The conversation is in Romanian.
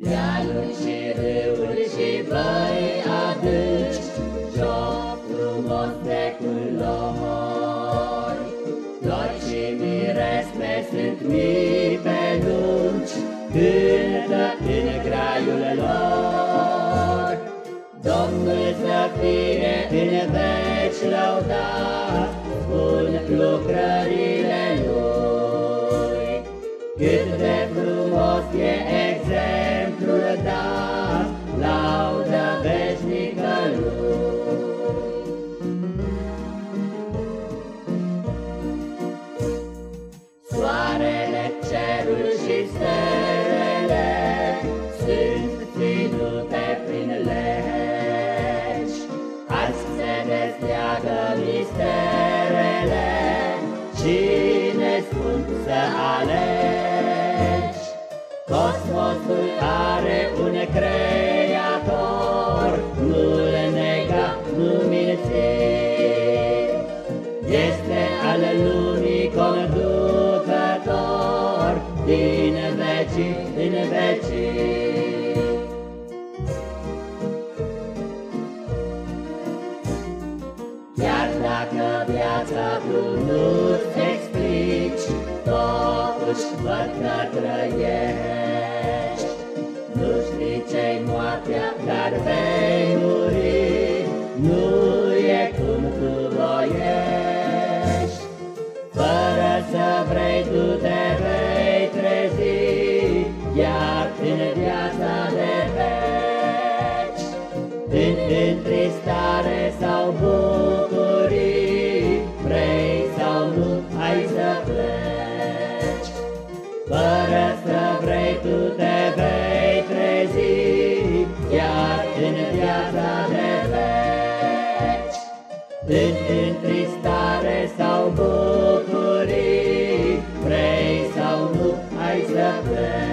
Dealuri și râuri și văi adânci, Joc frumos trecul lor. Flori și miresme sunt mii pe lungi, Cântă în graiul lor. Domnul să fie în veci lăudat, un lucrări, cerul și stelele Din vecii în vecii Chiar dacă viața tu nu-ți explici, Totuși văd că trăiești. Nu știi ce-i moartea, dar vei În întristare sau bucurii, Vrei sau nu, ai să pleci. Fără să vrei, tu te vei trezi, Iar în viața de veci, În întristare sau bucurii, Vrei sau nu, ai să pleci.